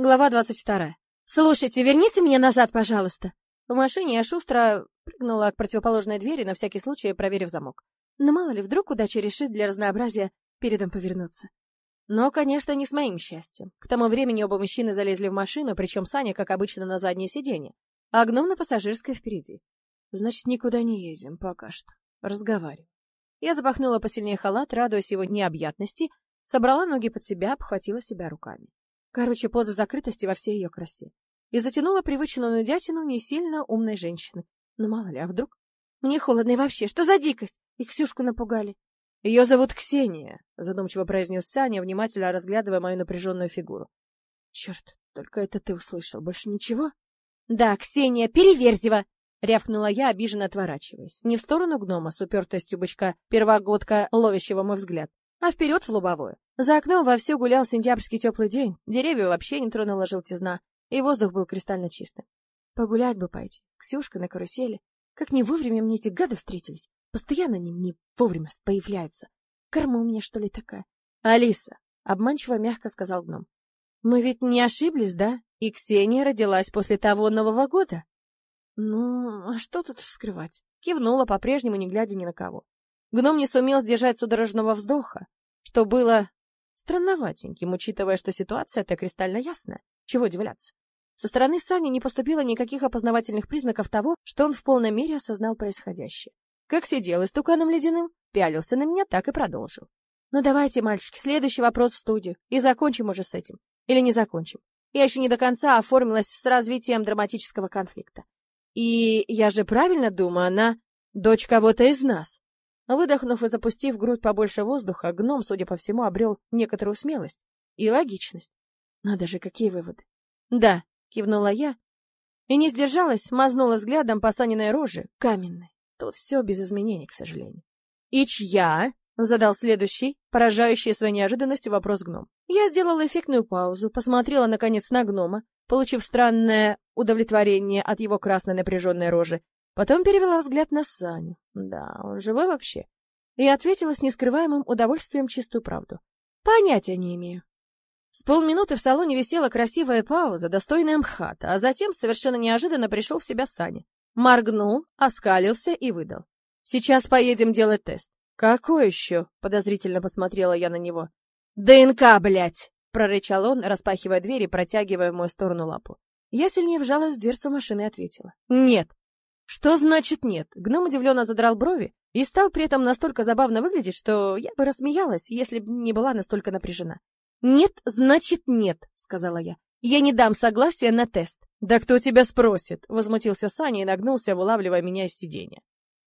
Глава двадцать вторая. «Слушайте, верните меня назад, пожалуйста!» В машине я шустро прыгнула к противоположной двери, на всякий случай проверив замок. Но мало ли, вдруг удача решит для разнообразия передом повернуться. Но, конечно, не с моим счастьем. К тому времени оба мужчины залезли в машину, причем Саня, как обычно, на заднее сиденье, а гном на пассажирское впереди. Значит, никуда не едем пока что. Разговариваем. Я запахнула посильнее халат, радуясь его необъятности, собрала ноги под себя, обхватила себя руками. Короче, поза закрытости во всей ее красе. И затянула привычную нудятину не сильно умной женщины. Ну, мало ли, а вдруг? Мне холодно и вообще, что за дикость? И Ксюшку напугали. Ее зовут Ксения, задумчиво произнес Саня, внимательно разглядывая мою напряженную фигуру. Черт, только это ты услышал, больше ничего? Да, Ксения Переверзева! Рявкнула я, обиженно отворачиваясь. Не в сторону гнома с упертостью бычка первогодка, ловящего мой взгляд, а вперед в лобовое. За окном вовсю гулял сентябрьский теплый день, деревья вообще не тронула желтизна, и воздух был кристально чистым. Погулять бы пойти, Ксюшка на карусели. Как не вовремя мне эти гады встретились. Постоянно они мне вовремя появляются. Карма у меня, что ли, такая? Алиса, обманчиво мягко сказал гном. Мы ведь не ошиблись, да? И Ксения родилась после того Нового года. Ну, а что тут скрывать? Кивнула, по-прежнему не глядя ни на кого. Гном не сумел сдержать судорожного вздоха, что было странноватеньким, учитывая, что ситуация-то кристально ясная. Чего удивляться? Со стороны Сани не поступило никаких опознавательных признаков того, что он в полной мере осознал происходящее. Как сидел истуканом ледяным, пялился на меня, так и продолжил. Ну давайте, мальчики, следующий вопрос в студию, и закончим уже с этим. Или не закончим. Я еще не до конца оформилась с развитием драматического конфликта. И я же правильно думаю, она дочь кого-то из нас. Выдохнув и запустив в грудь побольше воздуха, гном, судя по всему, обрел некоторую смелость и логичность. Надо же, какие выводы. Да, кивнула я и не сдержалась, мазнула взглядом по Саниной роже, каменной. Тут все без изменений, к сожалению. И чья? Задал следующий, поражающий своей неожиданностью вопрос гном. Я сделала эффектную паузу, посмотрела, наконец, на гнома, получив странное удовлетворение от его красной напряженной рожи, потом перевела взгляд на Саню. Да, он живой вообще? И ответила с нескрываемым удовольствием чистую правду. Понятия не имею. С полминуты в салоне висела красивая пауза, достойная МХАТа, а затем совершенно неожиданно пришел в себя Саня. Моргнул, оскалился и выдал. «Сейчас поедем делать тест». «Какой еще?» — подозрительно посмотрела я на него. «ДНК, блядь!» — прорычал он, распахивая дверь и протягивая в мою сторону лапу. Я сильнее вжалась в дверцу машины и ответила. «Нет». «Что значит нет?» Гном удивленно задрал брови и стал при этом настолько забавно выглядеть, что я бы рассмеялась, если бы не была настолько напряжена. «Нет, значит нет», — сказала я. «Я не дам согласия на тест». «Да кто тебя спросит?» — возмутился Саня и нагнулся, вылавливая меня из сиденья.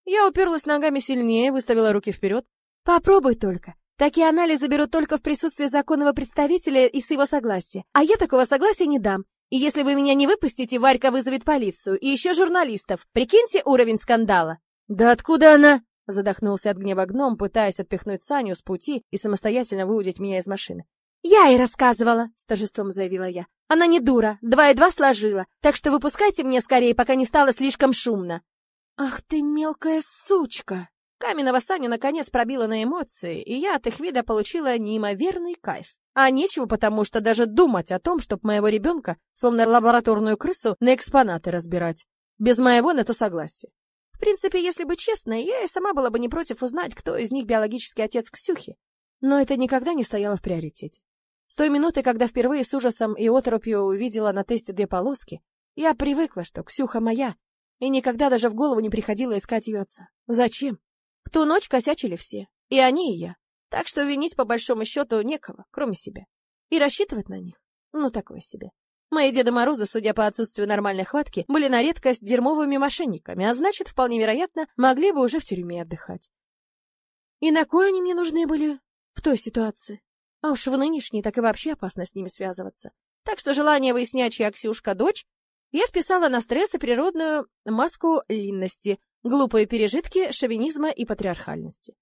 Я уперлась ногами сильнее, выставила руки вперед. «Попробуй только. Такие анализы берут только в присутствии законного представителя и с его согласия. А я такого согласия не дам. И если вы меня не выпустите, Варька вызовет полицию и еще журналистов. Прикиньте уровень скандала». «Да откуда она?» — задохнулся от гнева гном, пытаясь отпихнуть Саню с пути и самостоятельно выудить меня из машины. «Я ей рассказывала», — с торжеством заявила я. «Она не дура, два и два сложила, так что выпускайте мне скорее, пока не стало слишком шумно». «Ах ты мелкая сучка!» Каменного Саню наконец пробила на эмоции, и я от их вида получила неимоверный кайф. А нечего потому, что даже думать о том, чтобы моего ребенка, словно лабораторную крысу, на экспонаты разбирать. Без моего на то согласия. В принципе, если быть честной, я и сама была бы не против узнать, кто из них биологический отец Ксюхи. Но это никогда не стояло в приоритете. С той минуты, когда впервые с ужасом и оторопью увидела на тесте две полоски, я привыкла, что Ксюха моя, и никогда даже в голову не приходило искать ее отца. Зачем? В ту ночь косячили все, и они, и я. Так что винить по большому счету некого, кроме себя. И рассчитывать на них, ну, такое себе. Мои Деды Морозы, судя по отсутствию нормальной хватки, были на редкость дерьмовыми мошенниками, а значит, вполне вероятно, могли бы уже в тюрьме отдыхать. И на кой они мне нужны были в той ситуации? А уж в нынешней так и вообще опасно с ними связываться. Так что желание выяснять, чья Ксюшка дочь, я списала на стресс и природную маску линности, глупые пережитки шовинизма и патриархальности.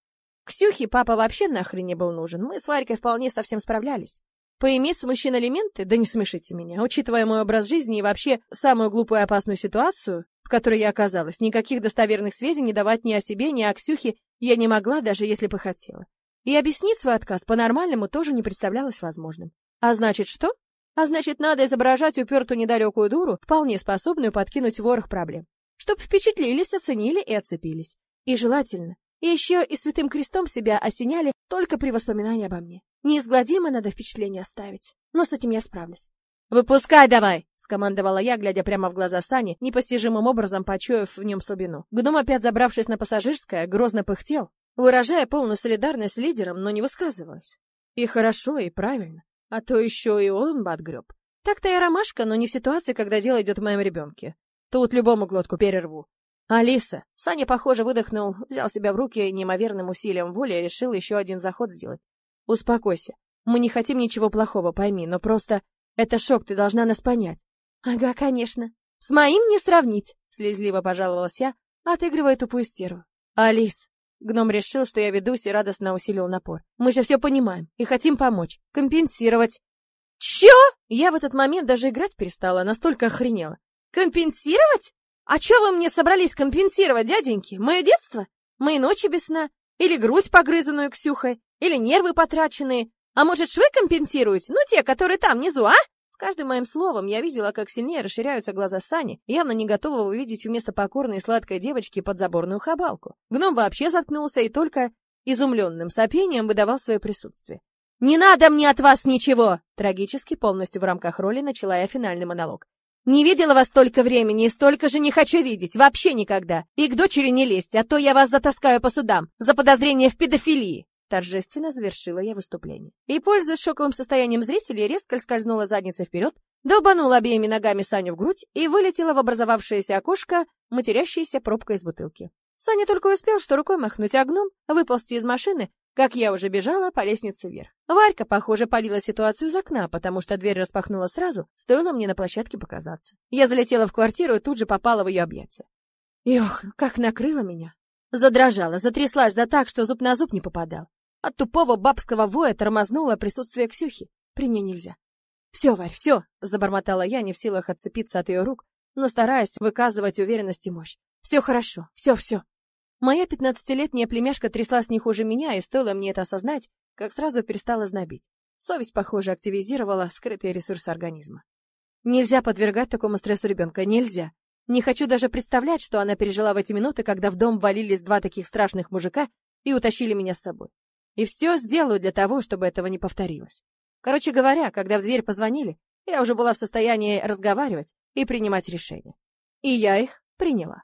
Ксюхе папа вообще нахрен не был нужен, мы с Варькой вполне совсем справлялись. Поиметь с мужчин элементы? Да не смешите меня. Учитывая мой образ жизни и вообще самую глупую и опасную ситуацию, в которой я оказалась, никаких достоверных сведений давать ни о себе, ни о Ксюхе я не могла, даже если бы хотела. И объяснить свой отказ по-нормальному тоже не представлялось возможным. А значит что? А значит, надо изображать упертую недалекую дуру, вполне способную подкинуть ворох проблем. Чтоб впечатлились, оценили и отцепились. И желательно, еще и святым крестом себя осеняли только при воспоминании обо мне. Неизгладимо надо впечатление оставить. Но с этим я справлюсь. «Выпускай давай!» — скомандовала я, глядя прямо в глаза Сани, непостижимым образом почуяв в нем слабину. Гном, опять забравшись на пассажирское, грозно пыхтел, выражая полную солидарность с лидером, но не высказываясь. И хорошо, и правильно. А то еще и он бы отгреб. Так-то я ромашка, но не в ситуации, когда дело идет о моем ребенке. Тут любому глотку перерву. Алиса. Саня, похоже, выдохнул, взял себя в руки и неимоверным усилием воли решил еще один заход сделать. Успокойся. Мы не хотим ничего плохого, пойми, но просто это шок, ты должна нас понять. Ага, конечно. С моим не сравнить, слезливо пожаловалась я, отыгрывая тупую стерву. Алис. Гном решил, что я ведусь и радостно усилил напор. Мы же все понимаем и хотим помочь, компенсировать. Чё? Я в этот момент даже играть перестала, настолько охренела. Компенсировать? А чё вы мне собрались компенсировать, дяденьки? Мое детство? Мои ночи без сна? Или грудь погрызанную Ксюхой? Или нервы потраченные? А может, швы компенсируют? Ну, те, которые там внизу, а? С каждым моим словом я видела, как сильнее расширяются глаза Сани, явно не готового увидеть вместо покорной сладкой девочки подзаборную хабалку. Гном вообще заткнулся и только изумленным сопением выдавал свое присутствие. «Не надо мне от вас ничего!» Трагически, полностью в рамках роли, начала я финальный монолог. Не видела вас столько времени и столько же не хочу видеть, вообще никогда. И к дочери не лезть, а то я вас затаскаю по судам за подозрение в педофилии. Торжественно завершила я выступление. И, пользуясь шоковым состоянием зрителей, резко скользнула задницей вперед, долбанула обеими ногами Саню в грудь и вылетела в образовавшееся окошко, матерящаяся пробка из бутылки. Саня только успел, что рукой махнуть, а гном выползти из машины как я уже бежала по лестнице вверх. Варька, похоже, полила ситуацию из окна, потому что дверь распахнула сразу, стоило мне на площадке показаться. Я залетела в квартиру и тут же попала в ее объятия. Ох, как накрыло меня. Задрожала, затряслась да так, что зуб на зуб не попадал. От тупого бабского воя тормознуло присутствие Ксюхи. При ней нельзя. «Все, Варь, все!» — забормотала я, не в силах отцепиться от ее рук, но стараясь выказывать уверенность и мощь. «Все хорошо, все-все!» Моя пятнадцатилетняя племяшка тряслась не хуже меня, и стоило мне это осознать, как сразу перестала знобить. Совесть, похоже, активизировала скрытые ресурсы организма. Нельзя подвергать такому стрессу ребенка, нельзя. Не хочу даже представлять, что она пережила в эти минуты, когда в дом валились два таких страшных мужика и утащили меня с собой. И все сделаю для того, чтобы этого не повторилось. Короче говоря, когда в дверь позвонили, я уже была в состоянии разговаривать и принимать решения. И я их приняла.